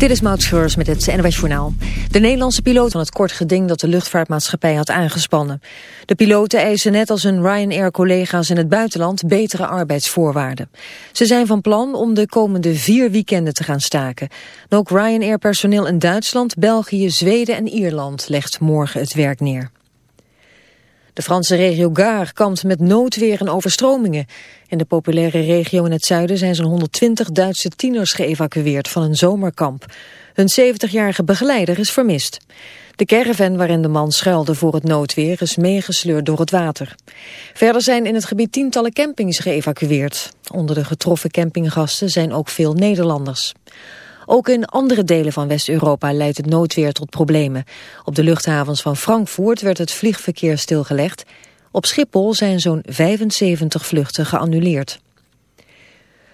Dit is Maud Schreurs met het NWS Journaal. De Nederlandse piloot van het kort geding dat de luchtvaartmaatschappij had aangespannen. De piloten eisen net als hun Ryanair-collega's in het buitenland betere arbeidsvoorwaarden. Ze zijn van plan om de komende vier weekenden te gaan staken. ook Ryanair-personeel in Duitsland, België, Zweden en Ierland legt morgen het werk neer. De Franse regio Gare kampt met noodweer en overstromingen. In de populaire regio in het zuiden zijn zo'n 120 Duitse tieners geëvacueerd van een zomerkamp. Hun 70-jarige begeleider is vermist. De caravan waarin de man schuilde voor het noodweer is meegesleurd door het water. Verder zijn in het gebied tientallen campings geëvacueerd. Onder de getroffen campinggasten zijn ook veel Nederlanders. Ook in andere delen van West-Europa leidt het noodweer tot problemen. Op de luchthavens van Frankfurt werd het vliegverkeer stilgelegd. Op Schiphol zijn zo'n 75 vluchten geannuleerd.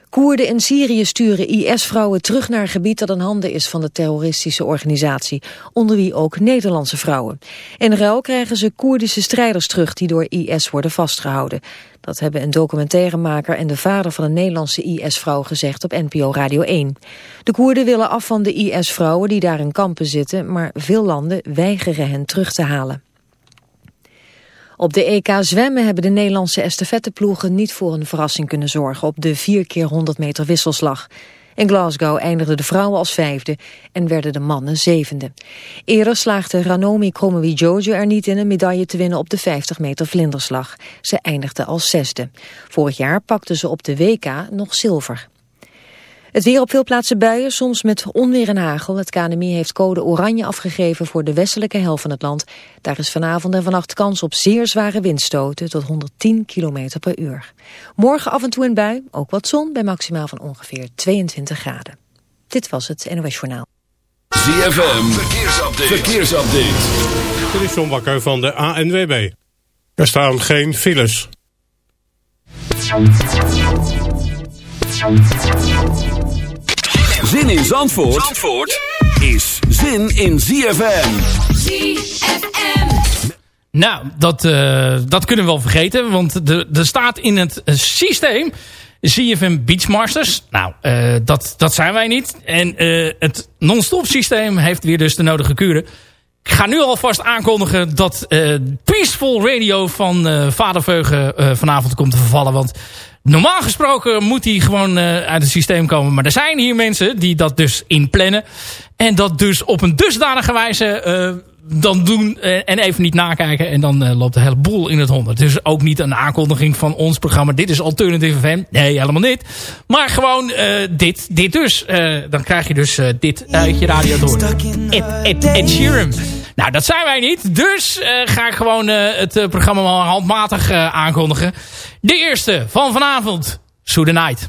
Koerden in Syrië sturen IS-vrouwen terug naar gebied dat in handen is van de terroristische organisatie, onder wie ook Nederlandse vrouwen. In ruil krijgen ze Koerdische strijders terug die door IS worden vastgehouden. Dat hebben een documentairemaker en de vader van een Nederlandse IS-vrouw gezegd op NPO Radio 1. De Koerden willen af van de IS-vrouwen die daar in kampen zitten, maar veel landen weigeren hen terug te halen. Op de EK zwemmen hebben de Nederlandse estafetteploegen niet voor een verrassing kunnen zorgen op de 4 keer 100 meter wisselslag. In Glasgow eindigden de vrouwen als vijfde en werden de mannen zevende. Eerder slaagde Ranomi Kromowidjojo er niet in een medaille te winnen op de 50 meter vlinderslag. Ze eindigde als zesde. Vorig jaar pakte ze op de WK nog zilver. Het weer op veel plaatsen buien, soms met onweer en hagel. Het KNMI heeft code oranje afgegeven voor de westelijke helft van het land. Daar is vanavond en vannacht kans op zeer zware windstoten tot 110 km per uur. Morgen af en toe een bui, ook wat zon bij maximaal van ongeveer 22 graden. Dit was het NOS Journaal. ZFM, verkeersupdate. verkeersupdate. Dit is John Bakker van de ANWB. Er staan geen files. Zin in Zandvoort, Zandvoort is zin in ZFM. ZFM. Nou, dat, uh, dat kunnen we wel vergeten. Want er staat in het systeem ZFM Beachmasters. Nou, uh, dat, dat zijn wij niet. En uh, het non-stop systeem heeft weer dus de nodige kuren. Ik ga nu alvast aankondigen dat Peaceful Radio van Vader Veugen vanavond komt te vervallen. Want Normaal gesproken moet hij gewoon uh, uit het systeem komen. Maar er zijn hier mensen die dat dus inplannen. En dat dus op een dusdanige wijze uh, dan doen uh, en even niet nakijken. En dan loopt de hele boel in het honderd. Dus ook niet een aankondiging van ons programma. Dit is Alternative FM. Nee, helemaal niet. Maar gewoon dit, dit dus. dan krijg je dus dit uit je radio door. Ed, Ed, Ed Sheeran. Nou, dat zijn wij niet. Dus uh, ga ik gewoon uh, het uh, programma handmatig aankondigen. De eerste van vanavond. So the Night.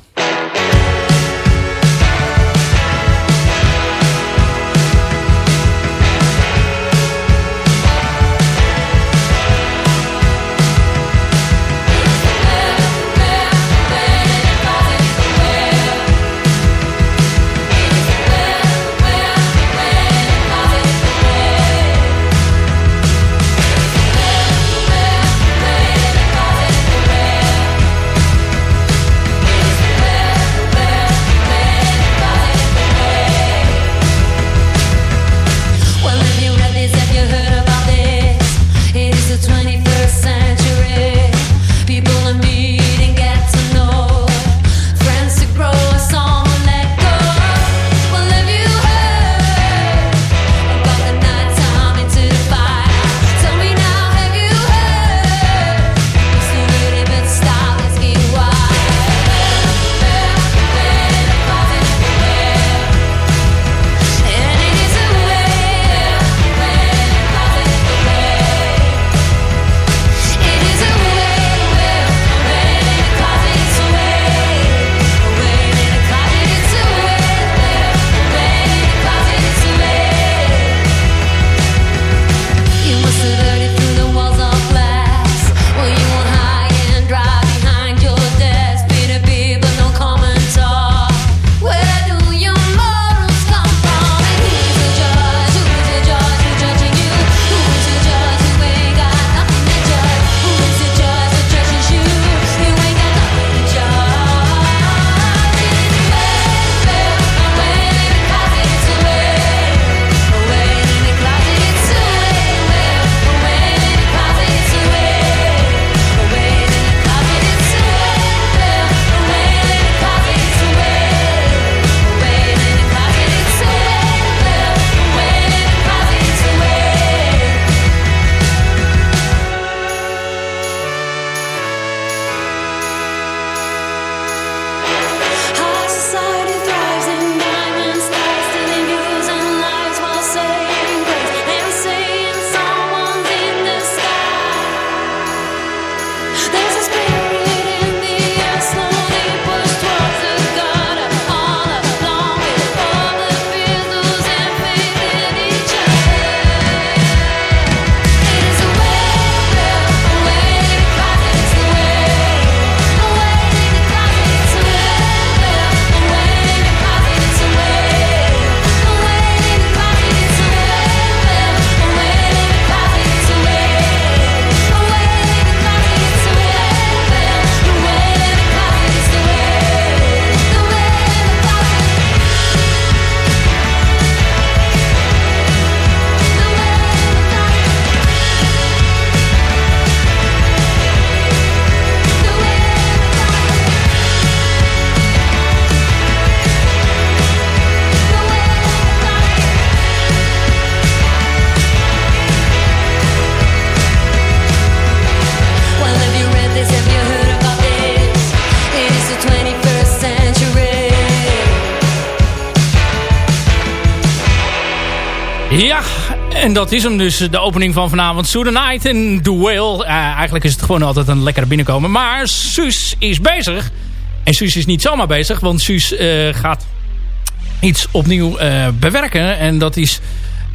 Dat is hem dus, de opening van vanavond. Sue the Night The Whale. Uh, eigenlijk is het gewoon altijd een lekkere binnenkomen. Maar Suus is bezig. En Suus is niet zomaar bezig, want Suus uh, gaat iets opnieuw uh, bewerken. En dat is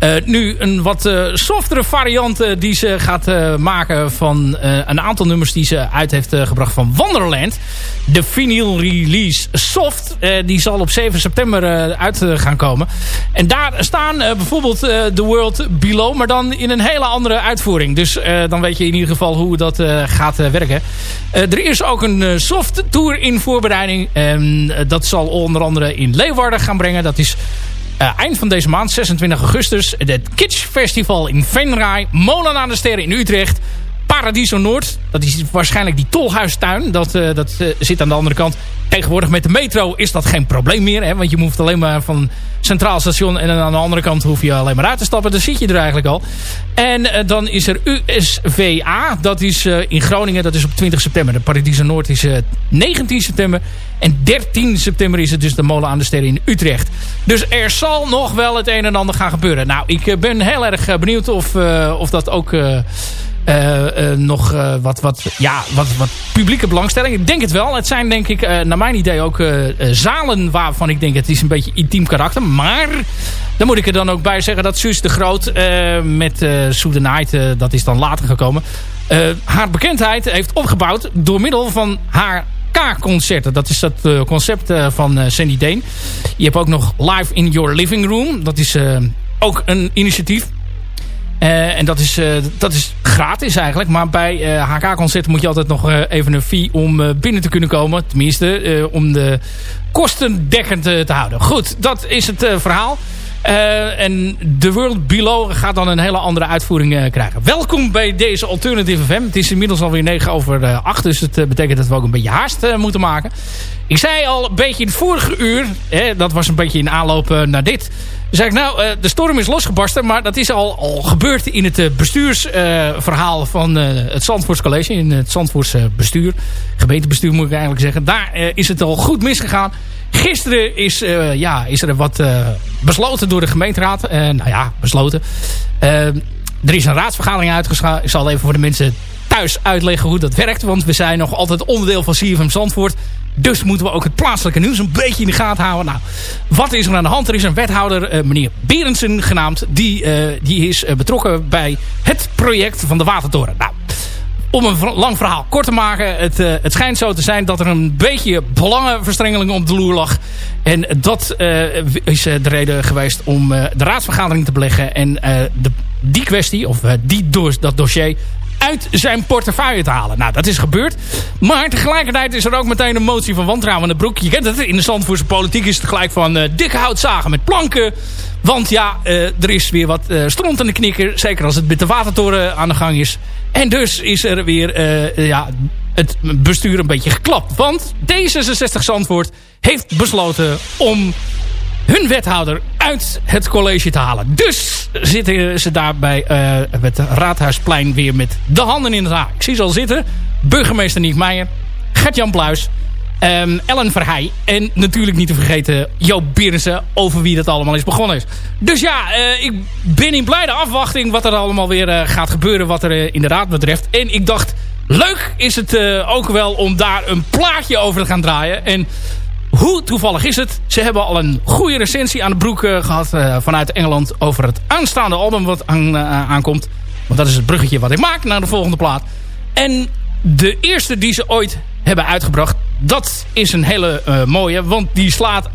uh, nu een wat uh, softere variant uh, die ze gaat maken van een aantal nummers die ze uit heeft gebracht van Wonderland. De vinyl release Soft. die zal op 7 september uit gaan komen. En daar staan bijvoorbeeld The World Below. Maar dan in een hele andere uitvoering. Dus dan weet je in ieder geval hoe dat gaat werken. er is ook een soft tour in voorbereiding. En dat zal onder andere in Leeuwarden gaan brengen. Dat is uh, eind van deze maand, 26 augustus, het Kitsch Festival in Venray. Molen aan de Sterren in Utrecht. Paradiso Noord. Dat is waarschijnlijk die tolhuistuin. Dat, uh, dat uh, zit aan de andere kant. Tegenwoordig met de metro is dat geen probleem meer. Hè, want je hoeft alleen maar van Centraal Station... en aan de andere kant hoef je alleen maar uit te stappen. Dan zit je er eigenlijk al. En uh, dan is er USVA. Dat is in Groningen. Dat is op 20 september. De Paradiso Noord is 19 september. En 13 september is het dus de molen aan de sterren in Utrecht. Dus er zal nog wel het een en ander gaan gebeuren. Nou, ik ben heel erg benieuwd of, of dat ook... Uh, uh, nog uh, wat, wat, ja, wat, wat publieke belangstelling. Ik denk het wel. Het zijn denk ik naar mijn idee ook zalen waarvan ik denk het is een beetje intiem karakter. Maar dan moet ik er dan ook bij zeggen dat Suus de Groot met uh, Night, dat is dan later gekomen. haar bekendheid heeft opgebouwd door middel van haar K-concerten. Dat is dat concept van Sandy Dane. Je hebt ook nog Live in Your Living Room. Dat is ook een initiatief uh, en dat is, uh, dat is gratis eigenlijk. Maar bij uh, eh, HK-concerten moet je altijd nog even een fee om binnen te kunnen komen. Tenminste, om de kosten dekkend te houden. Goed, dat is het verhaal. En The World Below gaat dan een hele andere uitvoering krijgen. Welkom bij deze Alternative FM. Het is inmiddels alweer 9 over 8. Dus het betekent dat we ook een beetje haast moeten maken. Ik zei al een beetje in het vorige uur. Hè, dat was een beetje in aanloop naar dit zei ik, nou, de storm is losgebarsten. Maar dat is al, gebeurd in het bestuursverhaal van het Zandvoorts College. In het Zandvoorts bestuur. Gemeentebestuur moet ik eigenlijk zeggen. Daar is het al goed misgegaan. Gisteren is, ja, is er wat besloten door de gemeenteraad. nou ja, besloten. er is een raadsvergadering uitgeschakeld. Ik zal even voor de mensen thuis uitleggen hoe dat werkt. Want we zijn nog altijd onderdeel van CFM Zandvoort. Dus moeten we ook het plaatselijke nieuws een beetje in de gaten houden. Nou, wat is er aan de hand? Er is een wethouder, uh, meneer Berendsen genaamd. Die, uh, die is uh, betrokken bij het project van de Watertoren. Nou, om een lang verhaal kort te maken. Het, het schijnt zo te zijn dat er een beetje belangenverstrengeling op de loer lag. En dat is de reden geweest om de raadsvergadering te beleggen. En de, die kwestie, of die dat dossier uit zijn portefeuille te halen. Nou, dat is gebeurd. Maar tegelijkertijd is er ook meteen een motie van wantrouwen in de broek. Je kent het, in de Zandvoortse politiek is het gelijk van uh, dikke houtzagen met planken. Want ja, uh, er is weer wat uh, stront in de knikker. Zeker als het met de watertoren aan de gang is. En dus is er weer ja, het bestuur een beetje geklapt. Want D66 Zandvoort heeft besloten om hun wethouder uit het college te halen. Dus zitten ze daar bij uh, het Raadhuisplein weer met de handen in het haar. Ik zie ze al zitten. Burgemeester Niek Meijer, Gert-Jan Pluis, um, Ellen Verheij en natuurlijk niet te vergeten Joop Berensen over wie dat allemaal is begonnen is. Dus ja, uh, ik ben in blijde afwachting wat er allemaal weer uh, gaat gebeuren wat er in de raad betreft. En ik dacht, leuk is het ook wel om daar een plaatje over te gaan draaien. En hoe toevallig is het? Ze hebben al een goede recensie aan de broek uh, gehad uh, vanuit Engeland over het aanstaande album wat aan, uh, aankomt. Want dat is het bruggetje wat ik maak naar de volgende plaat. En de eerste die ze ooit hebben uitgebracht, dat is een hele mooie. Want die slaat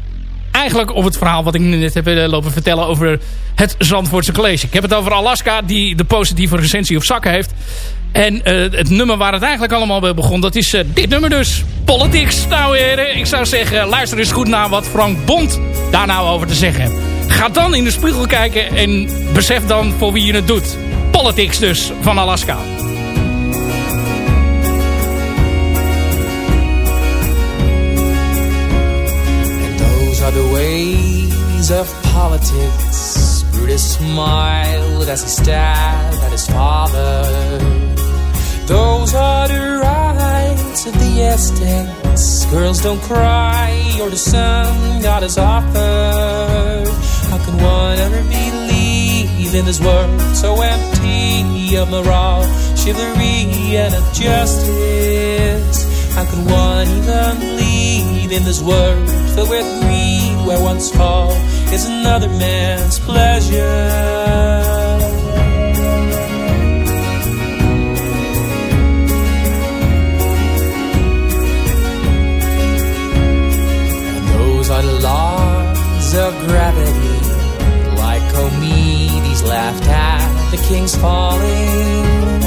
eigenlijk op het verhaal wat ik net heb lopen vertellen over het Zandvoortse College. Ik heb het over Alaska die de positieve recensie op zakken heeft. En uh, het nummer waar het eigenlijk allemaal bij begon, dat is uh, dit nummer dus. Politics, nou heren. Ik zou zeggen, luister eens goed naar wat Frank Bond daar nou over te zeggen heeft. Ga dan in de spiegel kijken en besef dan voor wie je het doet. Politics dus, van Alaska. Are the ways of politics. Brutus smiled as he stared at his father. Those are the rights of the estates. Girls don't cry, or the sun God has offered. How can one ever believe in this world so empty of morale, chivalry, and of justice? How could one even believe in this world filled with greed, where one's fall is another man's pleasure? Those are the laws of gravity. Like Comedes laughed at the king's falling.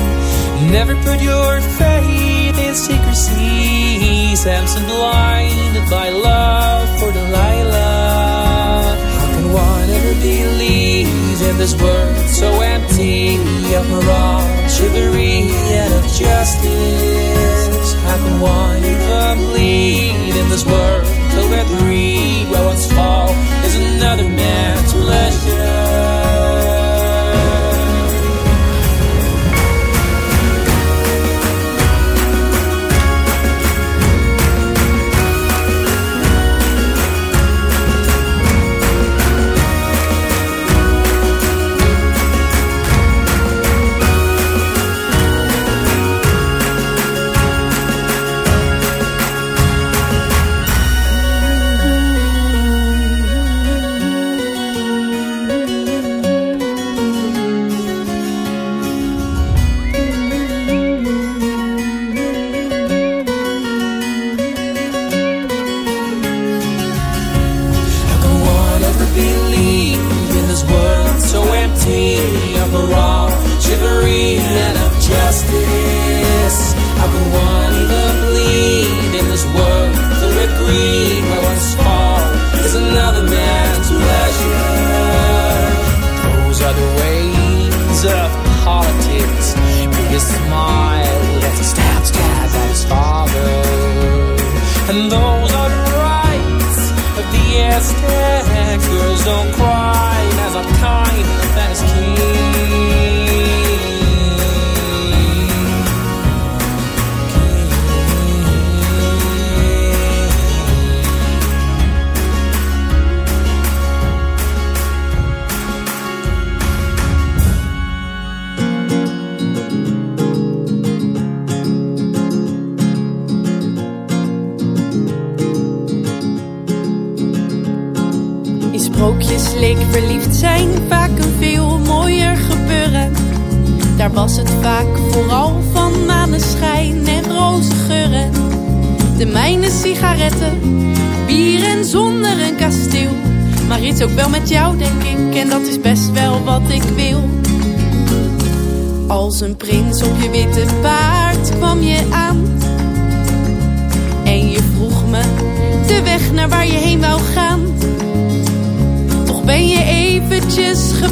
Never put your faith in secrecy. Samson blinded by love for Delilah. How can one ever believe in this world so empty of morale, chivalry, and of justice? How can one even believe in this world? till three, where one's fall is another man's pleasure.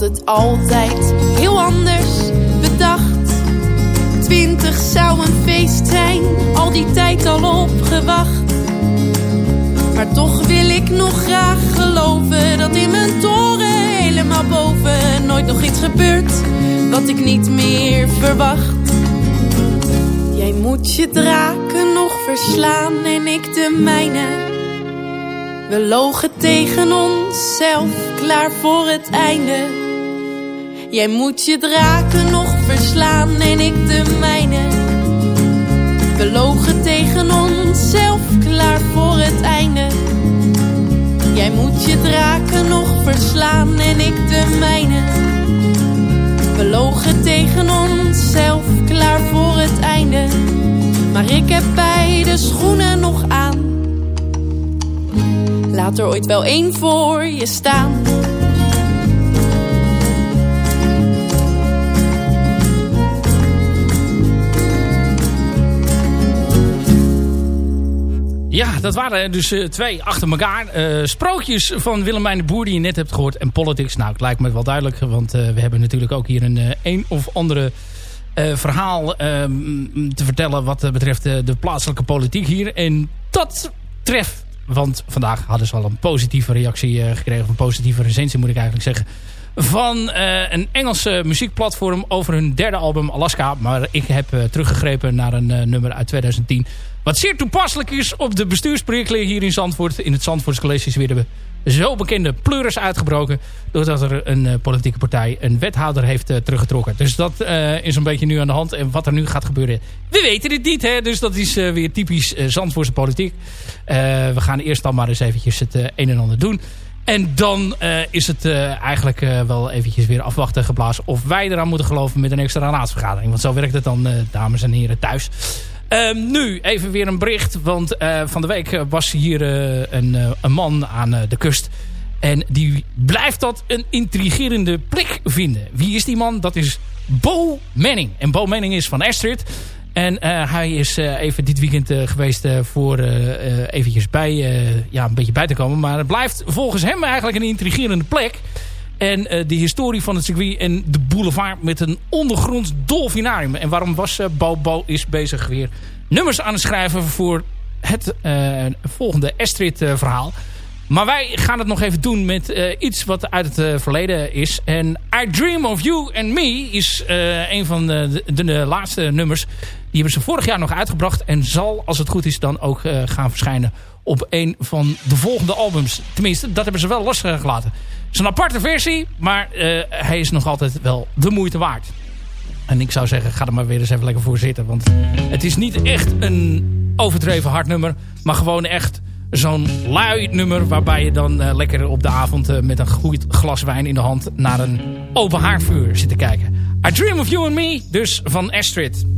het altijd heel anders bedacht twintig zou een feest zijn, al die tijd al opgewacht. Maar toch wil ik nog graag geloven dat in mijn toren helemaal boven nooit nog iets gebeurt wat ik niet meer verwacht. Jij moet je draken nog verslaan en ik de mijne. We logen tegen onszelf, klaar voor het einde. Jij moet je draken nog verslaan en ik de mijne. We logen tegen onszelf, klaar voor het einde. Jij moet je draken nog verslaan en ik de mijne. We logen tegen onszelf, klaar voor het einde. Maar ik heb beide schoenen nog aan. Laat er ooit wel één voor je staan. Ja, dat waren dus uh, twee achter elkaar. Uh, sprookjes van Willemijn de Boer die je net hebt gehoord. En politics. Nou, het lijkt me wel duidelijk. Want uh, we hebben natuurlijk ook hier een een of andere verhaal ehm, te vertellen. Wat betreft de plaatselijke politiek hier. En dat treft. Want vandaag hadden ze al een positieve reactie gekregen. Of een positieve recensie moet ik eigenlijk zeggen. Van een Engelse muziekplatform over hun derde album Alaska. Maar ik heb teruggegrepen naar een nummer uit 2010 wat zeer toepasselijk is op de bestuursprojecten hier in Zandvoort. In het Zandvoorts College is weer de zo bekende pleuris uitgebroken. Doordat er een uh, politieke partij een wethouder heeft uh, teruggetrokken. Dus dat uh, is een beetje nu aan de hand. En wat er nu gaat gebeuren, we weten het niet. Hè? Dus dat is weer typisch Zandvoortse politiek. we gaan eerst dan maar eens eventjes het een en ander doen. En dan is het eigenlijk wel eventjes weer afwachten geblazen... of wij eraan moeten geloven met een extra raadsvergadering. Want zo werkt het dan, dames en heren, thuis. Um, nu even weer een bericht. Want uh, van de week was hier uh, een, een, man aan de kust. En die blijft dat een intrigerende plek vinden. Wie is die man? Dat is Bo Manning. En Bo Manning is van Astrid. En hij is even dit weekend geweest voor eventjes bij, ja, een beetje bij te komen. Maar het blijft volgens hem eigenlijk een intrigerende plek. En uh, de historie van het circuit en de boulevard met een ondergronds dolfinarium. En waarom was uh, Bo is bezig weer nummers aan het schrijven voor het uh, volgende Astrid verhaal. Maar wij gaan het nog even doen met iets wat uit het verleden is. En I Dream of You and Me is een van de, de, de, laatste nummers. Die hebben ze vorig jaar nog uitgebracht. En zal, als het goed is, dan ook gaan verschijnen op een van de volgende albums. Tenminste, dat hebben ze wel losgelaten. Is een aparte versie, maar uh, hij is nog altijd wel de moeite waard. En ik zou zeggen, ga er maar weer eens even lekker voor zitten. Want het is niet echt een overdreven hard nummer. Maar gewoon echt zo'n lui nummer. Waarbij je dan uh, lekker op de avond uh, met een goed glas wijn in de hand... naar een open haardvuur zit te kijken. I Dream of You and Me, dus van Astrid.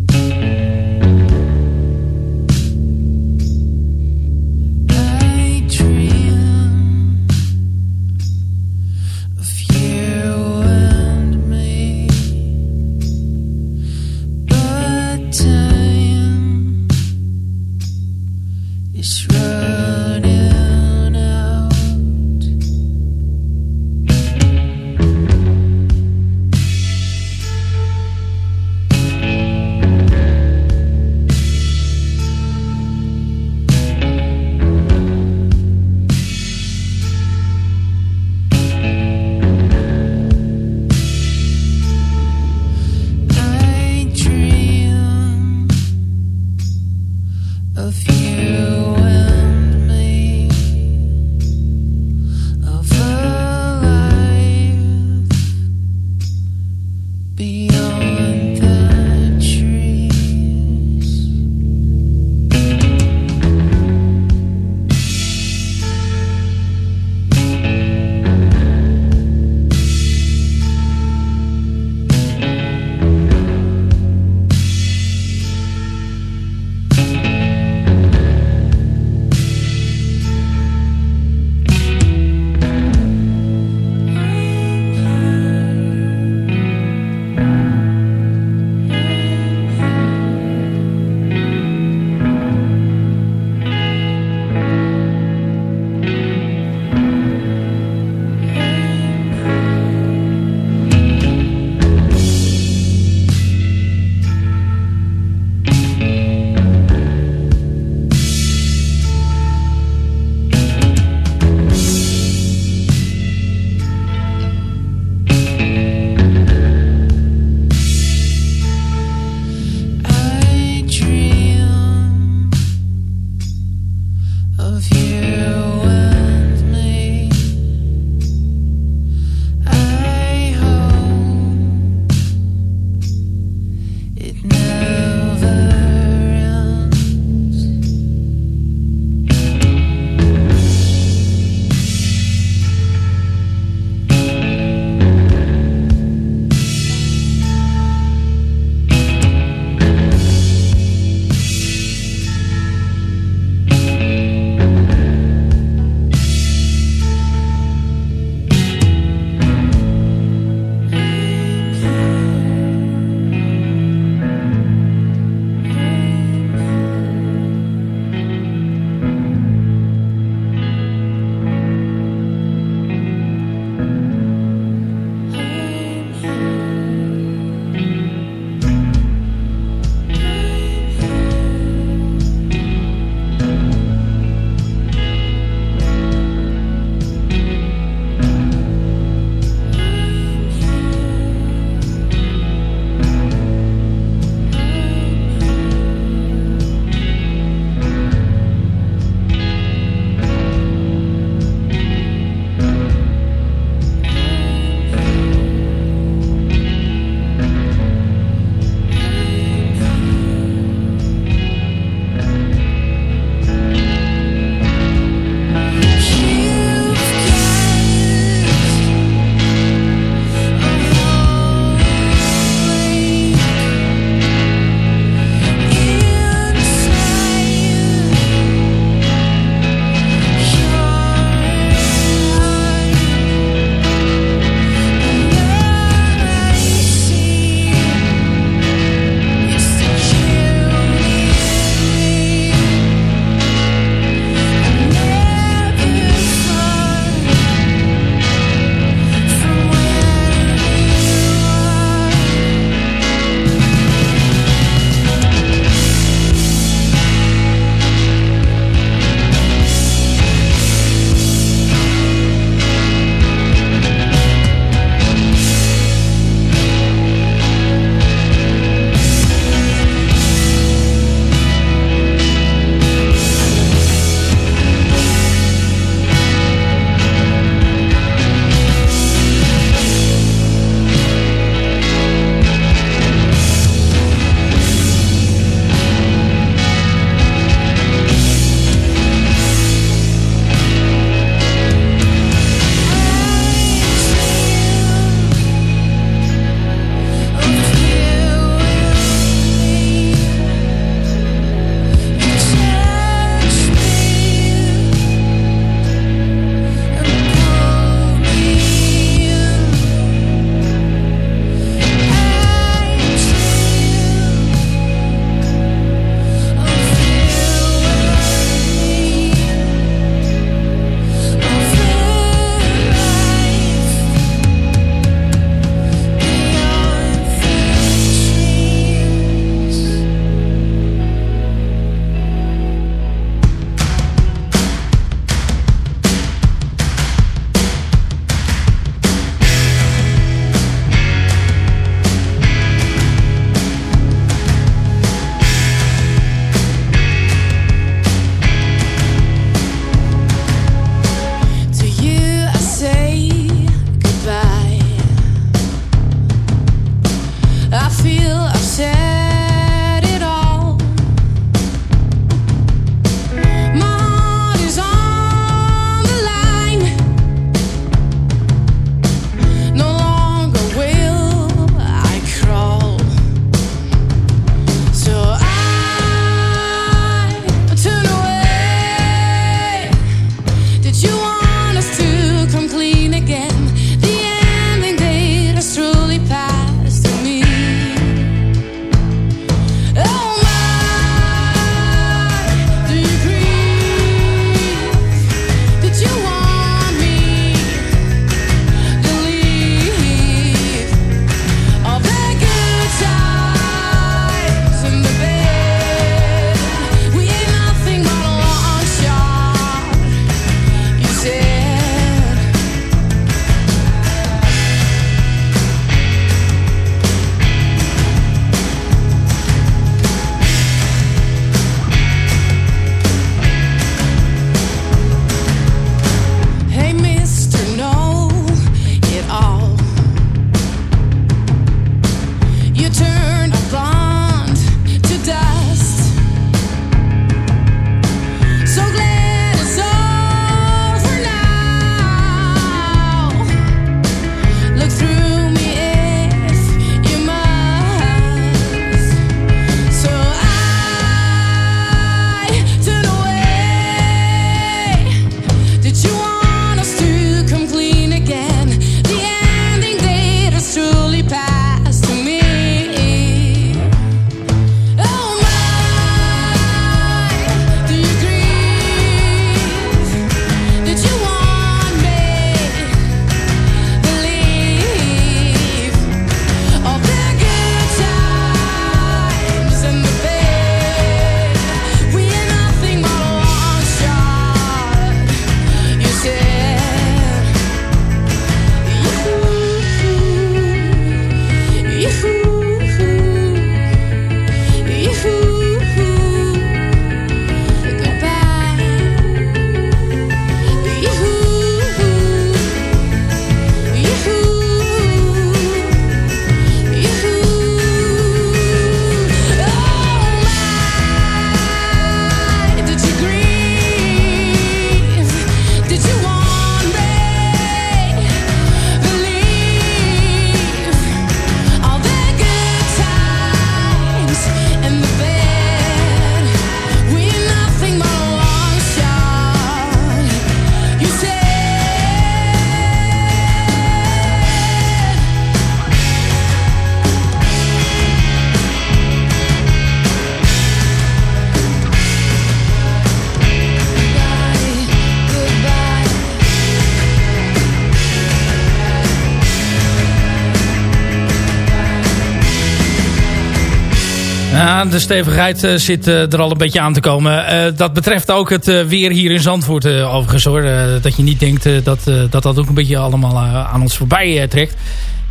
Ja, de stevigheid uh, zit uh, er al een beetje aan te komen. Uh, dat betreft ook het weer hier in Zandvoort overigens hoor. dat je niet denkt dat, dat dat ook een beetje allemaal aan ons voorbij trekt.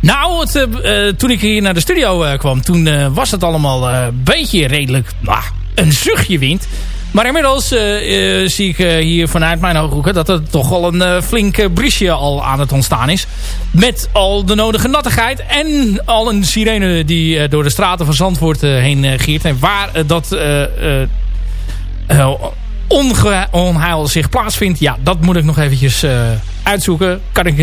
Nou, toen ik hier naar de studio kwam, toen was het allemaal een beetje redelijk nou, een zuchtje wind. Maar inmiddels uh, uh, zie ik uh, hier vanuit mijn ooghoeken dat er toch wel een flink briesje al aan het ontstaan is. Met al de nodige nattigheid en al een sirene die door de straten van Zandvoort heen giert. En waar dat onheil zich plaatsvindt, ja, dat moet ik nog eventjes uitzoeken. Kan ik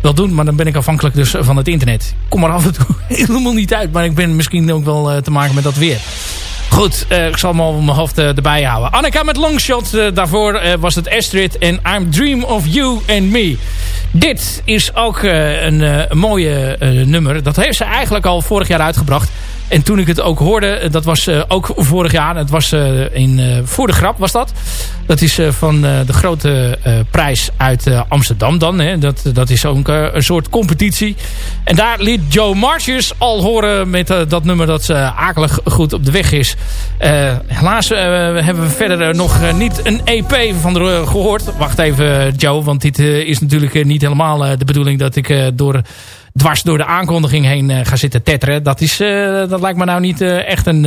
wel doen, maar dan ben ik afhankelijk dus van het internet. Kom er af en toe helemaal niet uit, maar ik ben misschien ook wel te maken met dat weer. Goed, uh, ik zal me op mijn hoofd uh, erbij houden. Annika met Longshot. Uh, daarvoor was het Astrid en I'm Dream of You and Me. Dit is ook een, een mooie nummer. Dat heeft ze eigenlijk al vorig jaar uitgebracht. En toen ik het ook hoorde, dat was ook vorig jaar. Het was in, voor de grap was dat. Dat is van de grote prijs uit Amsterdam dan. Hè. Dat, dat is ook een soort competitie. En daar liet Joe Marches al horen met dat nummer dat ze akelig goed op de weg is. Helaas hebben we verder nog niet een EP van de gehoord. Wacht even Joe, want dit is natuurlijk niet helemaal de bedoeling dat ik door, dwars door de aankondiging heen ga zitten tetteren. Dat, is, dat lijkt me nou niet echt een,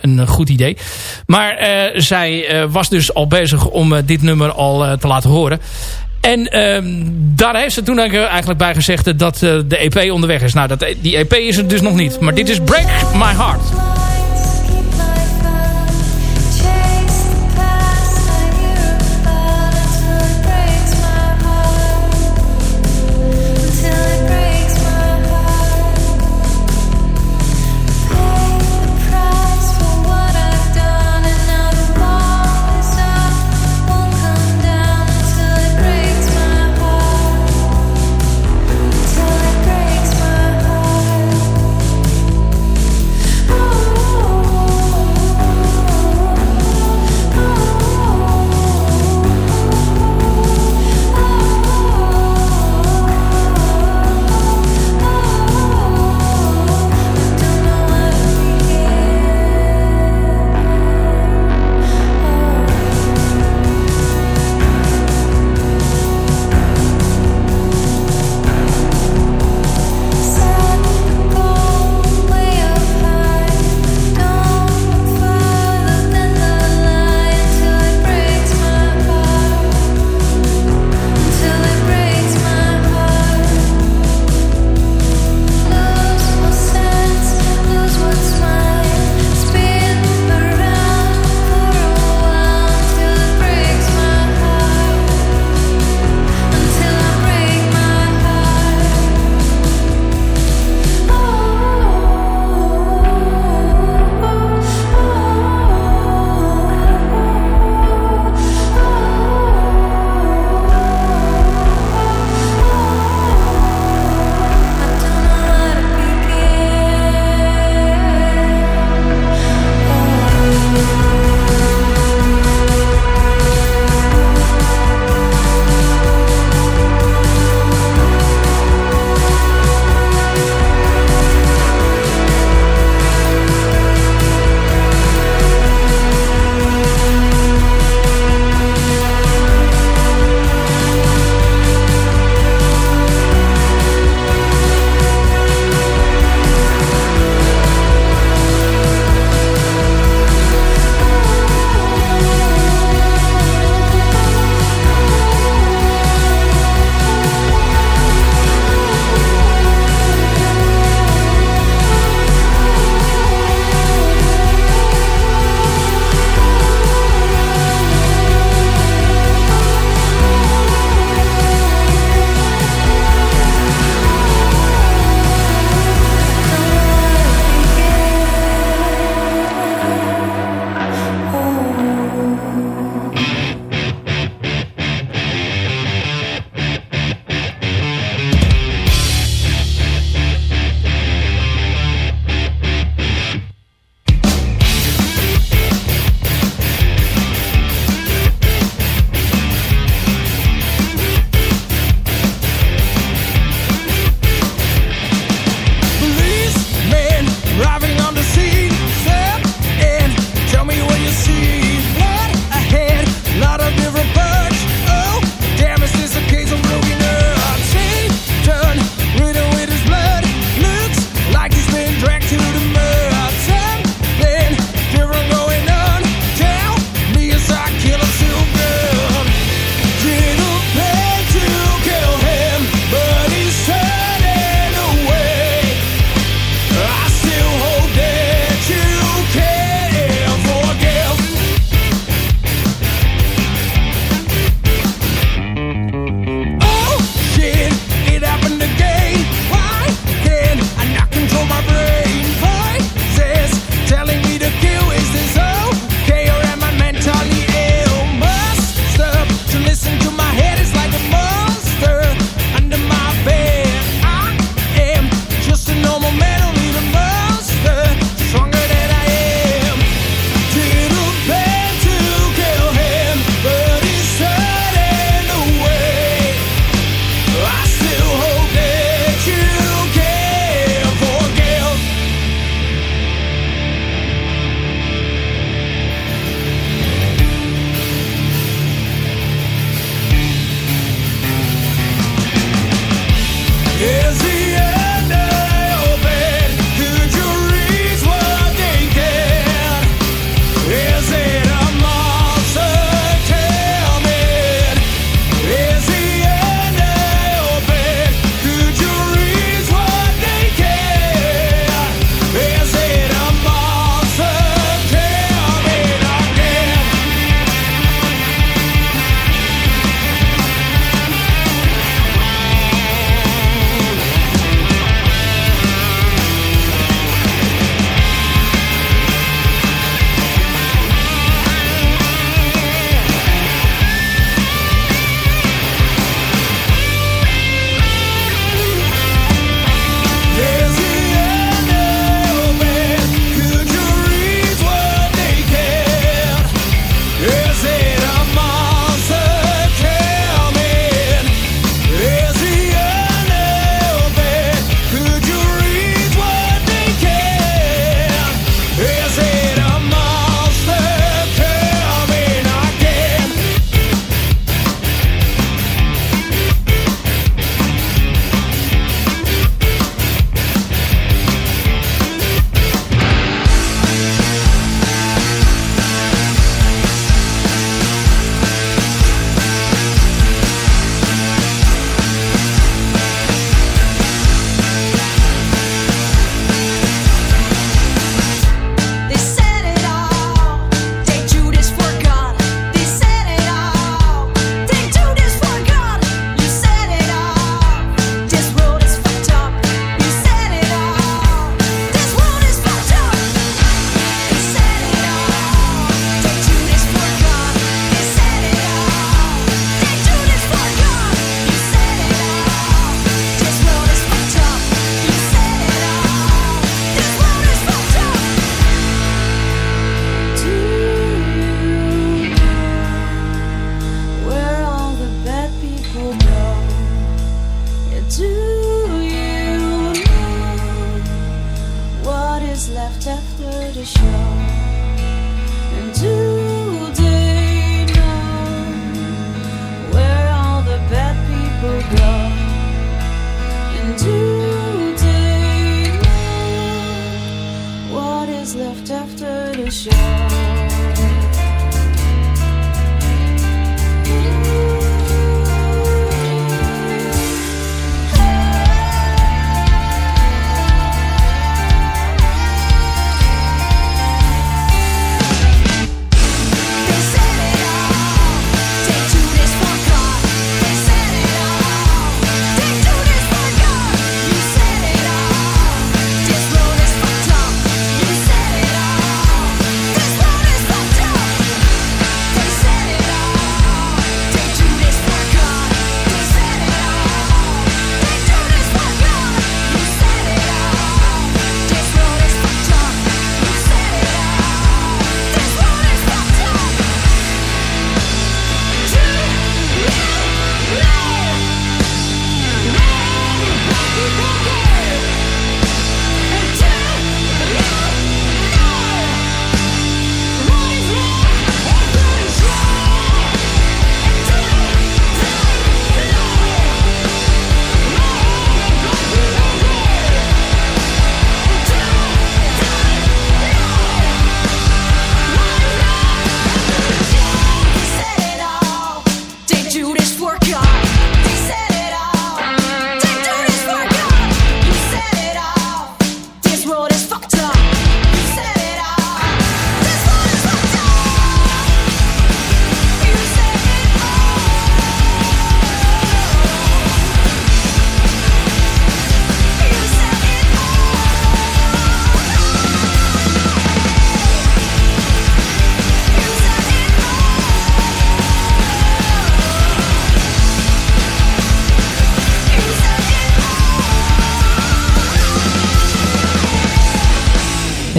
een goed idee. Maar zij was dus al bezig om dit nummer al te laten horen. En uh, daar heeft ze toen eigenlijk bij gezegd dat de EP onderweg is. Nou, dat, die EP is het dus nog niet. Maar dit is Break My Heart.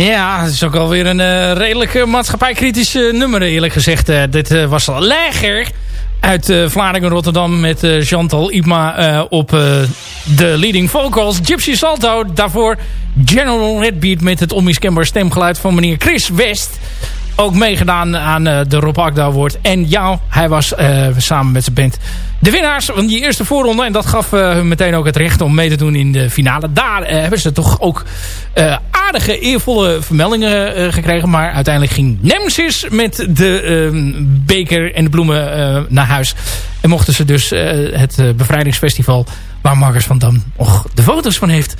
Ja, het is ook alweer een uh, redelijk uh, maatschappijkritisch uh, nummer eerlijk gezegd. dit was Leger uit Vlaardingen-Rotterdam met Chantal Ipma op de leading vocals. Gypsy Salto, daarvoor General Redbeat met het onmiskenbaar stemgeluid van meneer Chris West. Ook meegedaan aan de Rob Agda Award. En ja, hij was samen met zijn band de winnaars van die eerste voorronde. En dat gaf hun meteen ook het recht om mee te doen in de finale. Daar hebben ze toch ook aardige eervolle vermeldingen uh, gekregen. Maar uiteindelijk ging Nemesis met de uh, beker en de bloemen uh, naar huis. En mochten ze dus het bevrijdingsfestival, waar Marcus van Dam nog de foto's van heeft,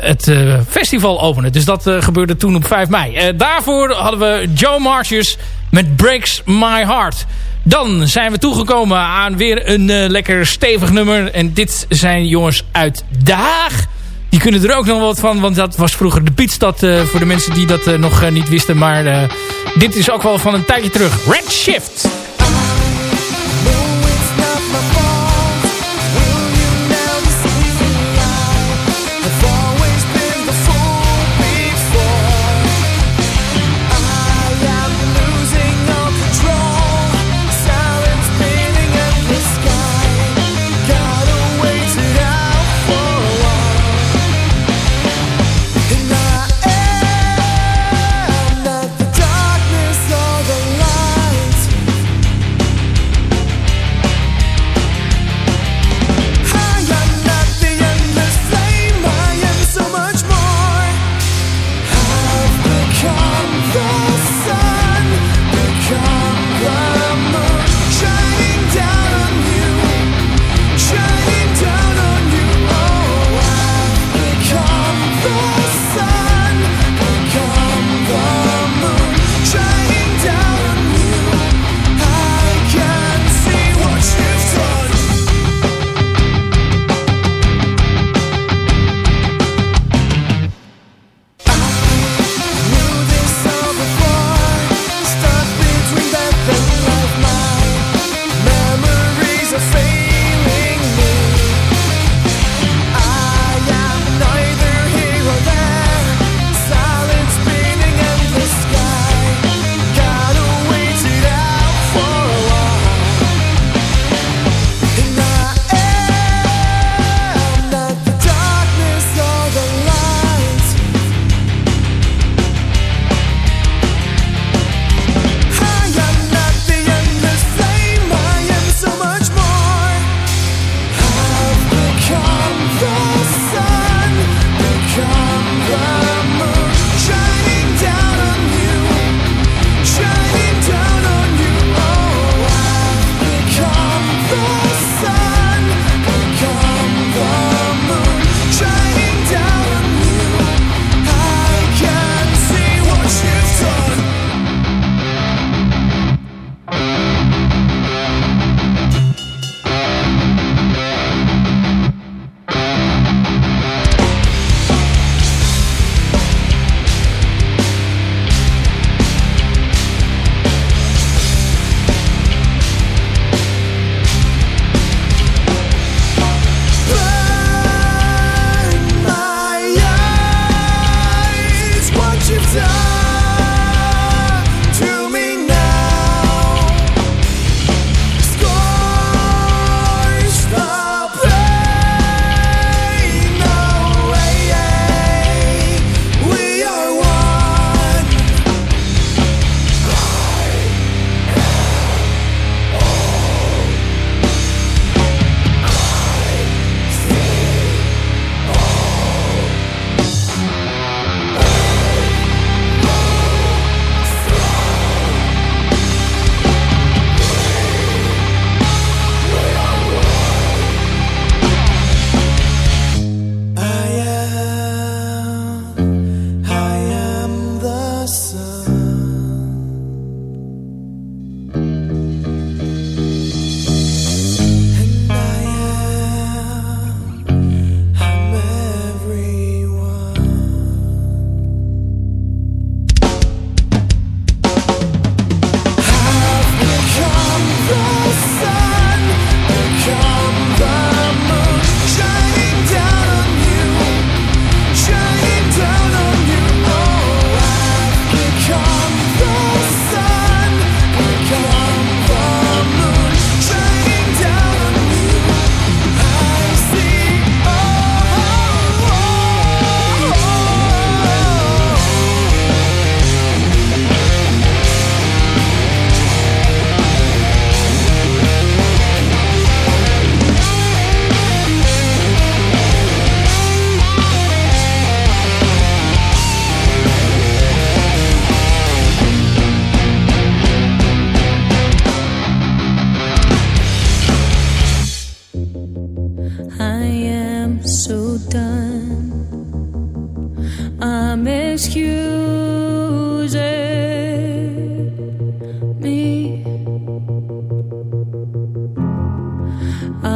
het festival openen. Dus dat gebeurde toen op 5 mei. daarvoor hadden we Joe Marcius met Breaks My Heart. Dan zijn we toegekomen aan weer een lekker stevig nummer. En dit zijn jongens uit De Haag. Die kunnen er ook nog wat van, want dat was vroeger de Beatstad uh, voor de mensen die dat nog niet wisten. Maar dit is ook wel van een tijdje terug. Red Shift.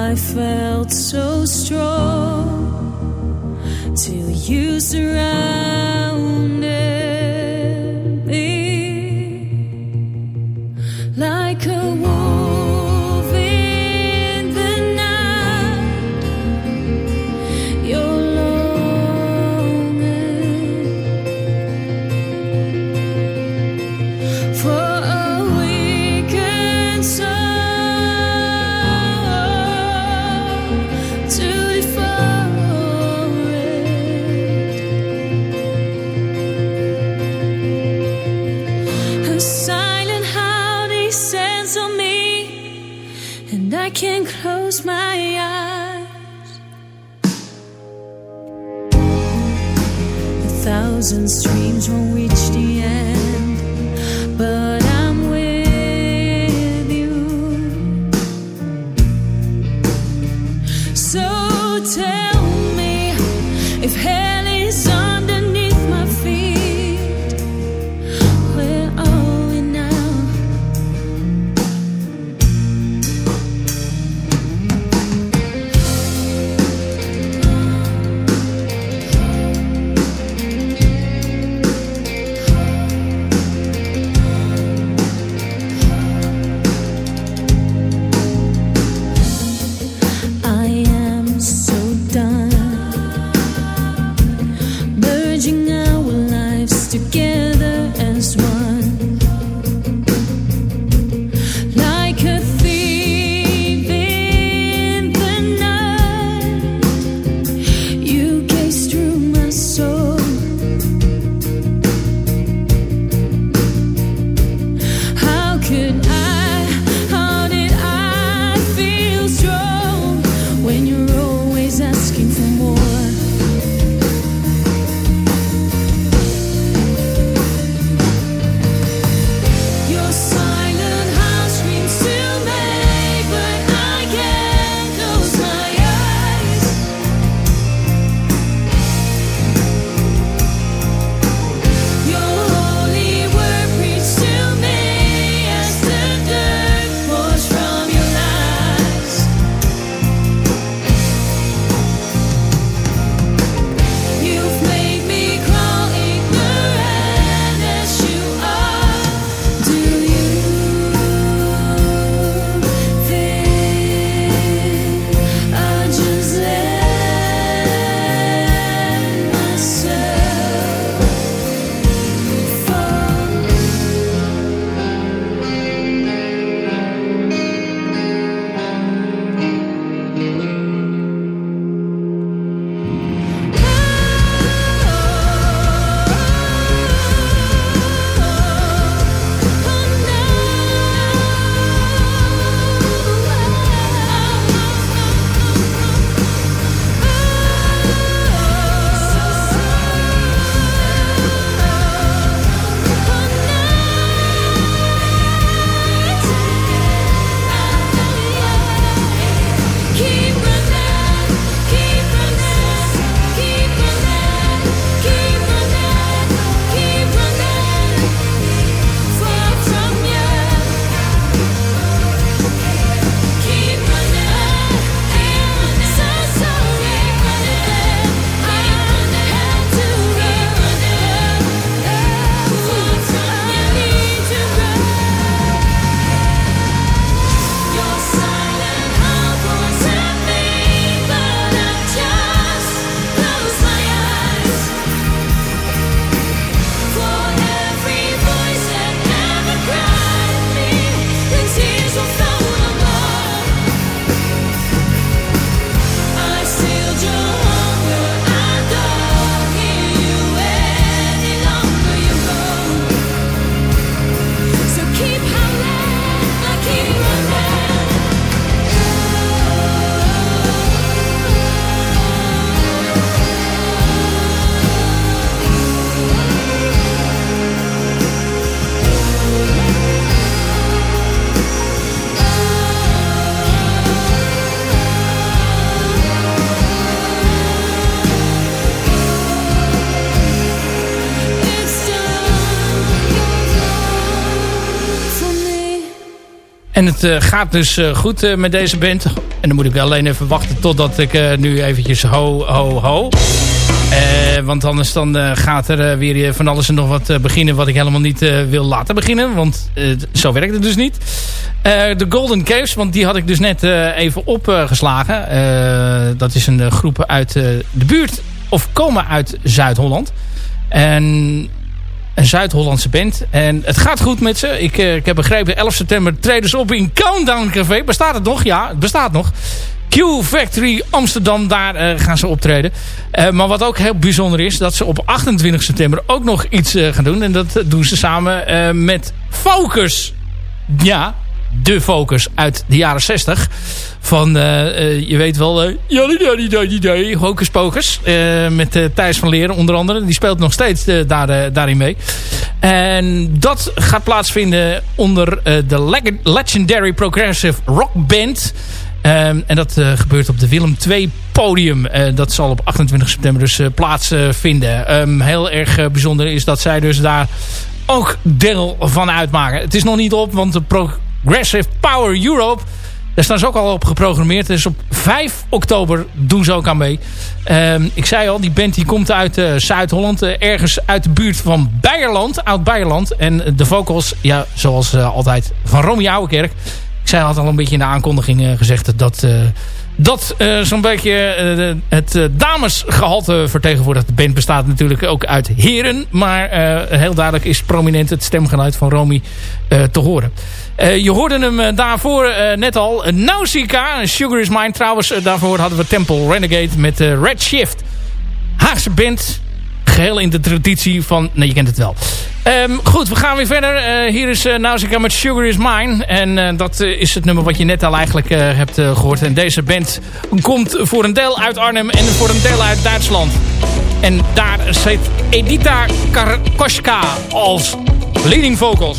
I am so done En het gaat dus goed met deze band. En dan moet ik alleen even wachten totdat ik nu eventjes ho, ho, ho. want anders dan gaat er weer van alles en nog wat beginnen wat ik helemaal niet wil laten beginnen. Want zo werkt het dus niet. de Golden Caves, want die had ik dus net even opgeslagen. dat is een groep uit de buurt of komen uit Zuid-Holland. En een Zuid-Hollandse band. En het gaat goed met ze. Ik, uh, ik heb begrepen, 11 september treden ze op in Countdown Café. Bestaat het nog? Ja, het bestaat nog. Q Factory Amsterdam, daar uh, gaan ze optreden. Uh, maar wat ook heel bijzonder is, dat ze op 28 september ook nog iets gaan doen. En dat doen ze samen met Focus. Ja, de Focus uit de jaren 60. Van, uh, je weet wel, uh, Hocus Pocus. Uh, met Thijs van Leren onder andere. Die speelt nog steeds daar, daarin mee. En dat gaat plaatsvinden onder de Legendary Progressive Rock Band. Um, en dat gebeurt op de Willem 2 podium. dat zal op 28 september dus plaatsvinden. Um, heel erg bijzonder is dat zij dus daar ook deel van uitmaken. Het is nog niet op, want de Progressive Power Europe daar staan ze ook al op geprogrammeerd. Dus op 5 oktober doen ze ook aan mee. Um, ik zei al, die band die komt uit uh, Zuid-Holland. Uh, ergens uit de buurt van Beierland. Oud-Beierland. En de vocals, ja, zoals uh, altijd, van Romy Ouwekerk. Ik zei had al een beetje in de aankondiging gezegd dat... dat zo'n beetje het damesgehalte vertegenwoordigt. De band bestaat natuurlijk ook uit heren. Maar heel duidelijk is prominent het stemgeluid van Romy te horen. Uh, je hoorde hem uh, daarvoor uh, net al. Nausicaa, Sugar is Mine. Trouwens, daarvoor hadden we Temple Renegade met Red Shift. Haagse band. Geheel in de traditie van... Nee, je kent het wel. Um, goed, we gaan weer verder. hier is Nausicaa met Sugar is Mine. En dat is het nummer wat je net al eigenlijk hebt gehoord. En deze band komt voor een deel uit Arnhem en voor een deel uit Duitsland. En daar zit Edita Karkoska als leading vocals.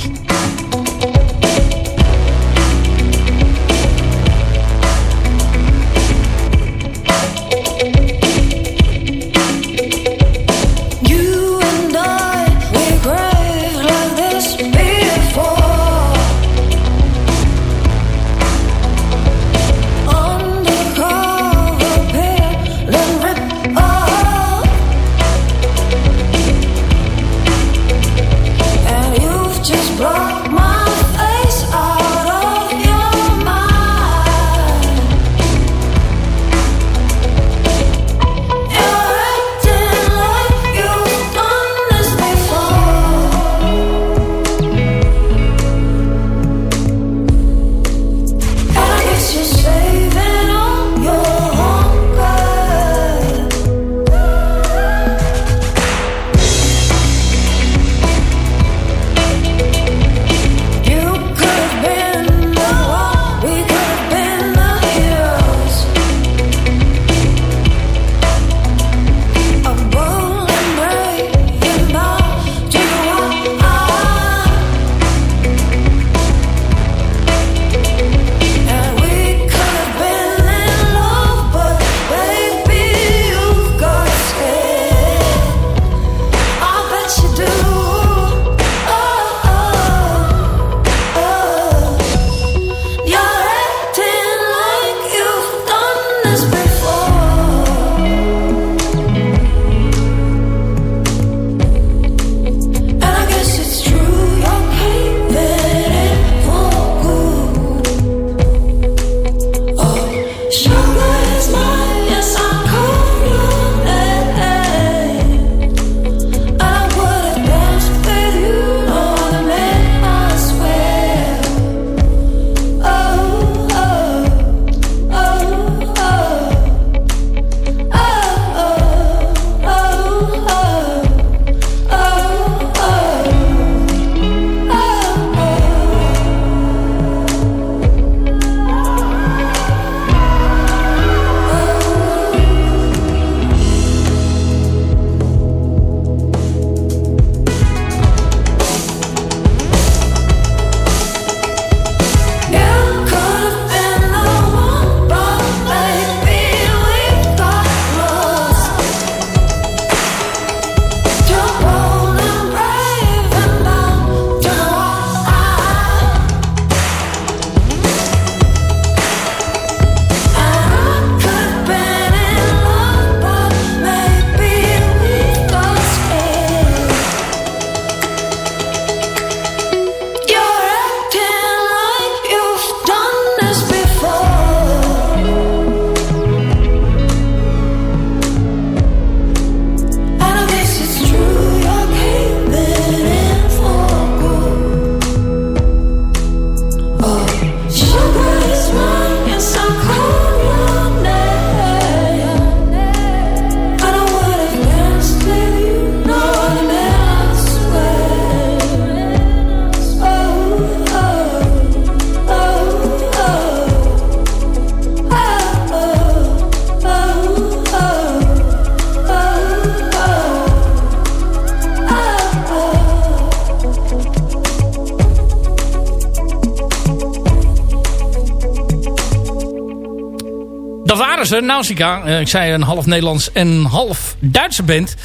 Dat waren ze, Nausicaa. ik zei een half Nederlands en half Duitse band.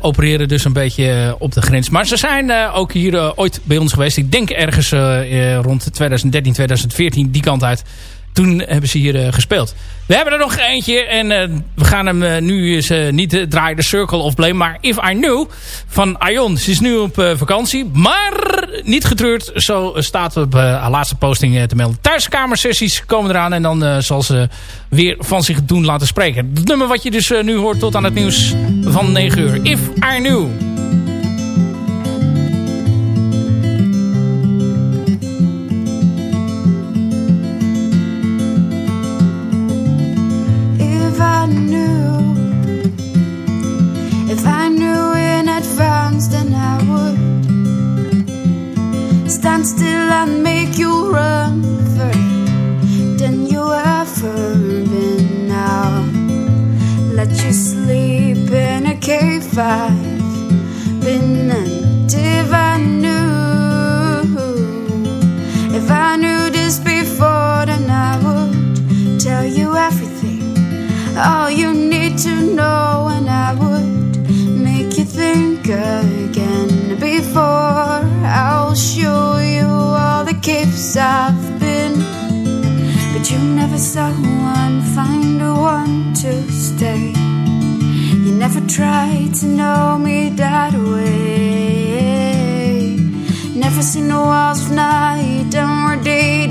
opereren dus een beetje op de grens. Maar ze zijn ook hier ooit bij ons geweest. Ik denk ergens rond 2013, 2014 die kant uit. Toen hebben ze hier uh, gespeeld. We hebben er nog eentje. En uh, we gaan hem uh, nu niet draaien. The Circle of Blame. Maar If I Knew van Ion. Ze is nu op vakantie. Maar niet getreurd. Zo staat op haar laatste posting te melden. Thuiskamersessies komen eraan. En dan zal ze weer van zich doen laten spreken. Het nummer wat je dus nu hoort tot aan het nieuws van 9 uur. If I Knew. I've been and if I knew, if I knew this before, then I would tell you everything, all you need to know, and I would make you think again. Caves I've been, but you never saw one, find a one to stay You never tried to know me that way. Never seen the walls of night, and where day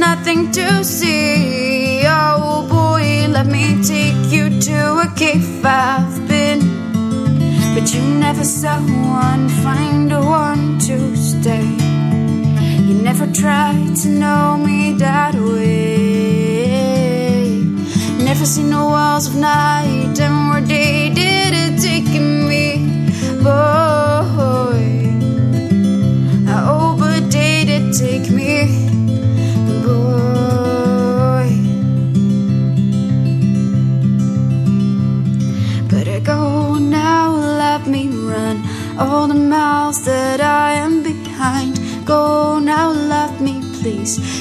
nothing to see. Oh boy, let me take you to a cave I've been, but you never saw one, find a one to stay. You never tried to know me that way. Never seen the walls of night, and where did it take me? boy. How old day did take me,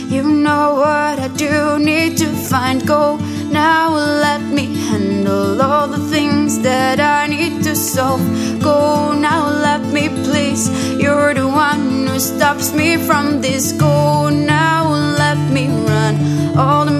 You know what I do need to find. Go now, let me handle all the things that I need to solve. Go now, let me please. You're the one who stops me from this. Go now, let me run all the